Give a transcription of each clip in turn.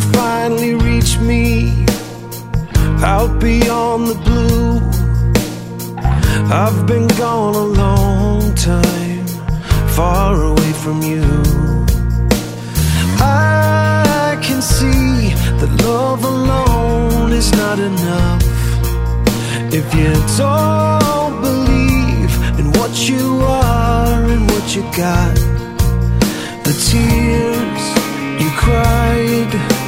finally reach me out beyond the blue. I've been gone a long time, far away from you. I can see that love alone is not enough. If you don't believe in what you are and what you got, the tears you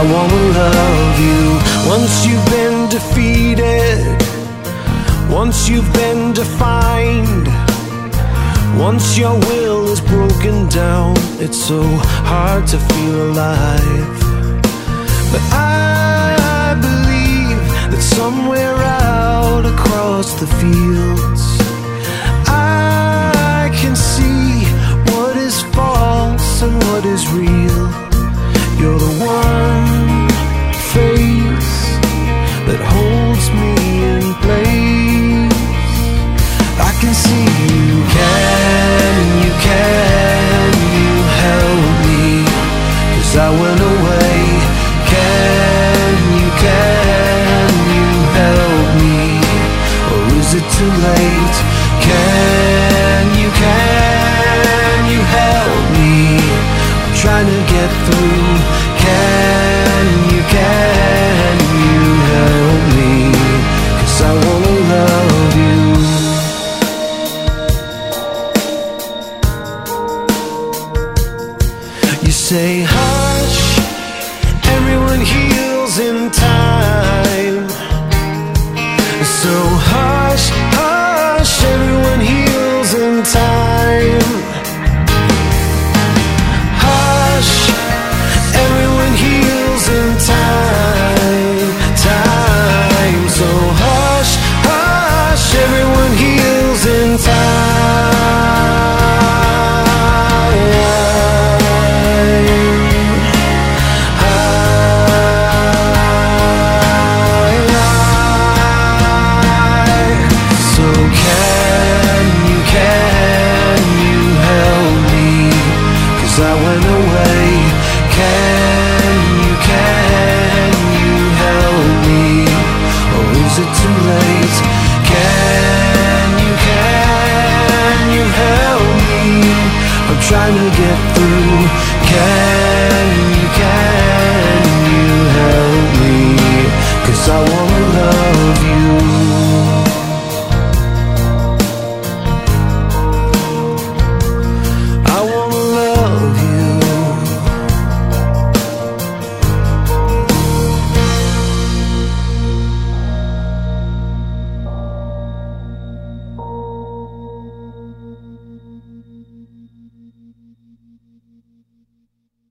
I wanna love you. Once you've been defeated, once you've been defined. Once your will is broken down, it's so hard to feel alive. But I believe that somewhere out across the fields, I can see what is false and what is real. I went away. Can you, can you help me? Or is it too late? Can you, can you help me? I'm trying to get through. Can you, can you help me? Cause I wanna love you. You say, everyone heals in time. So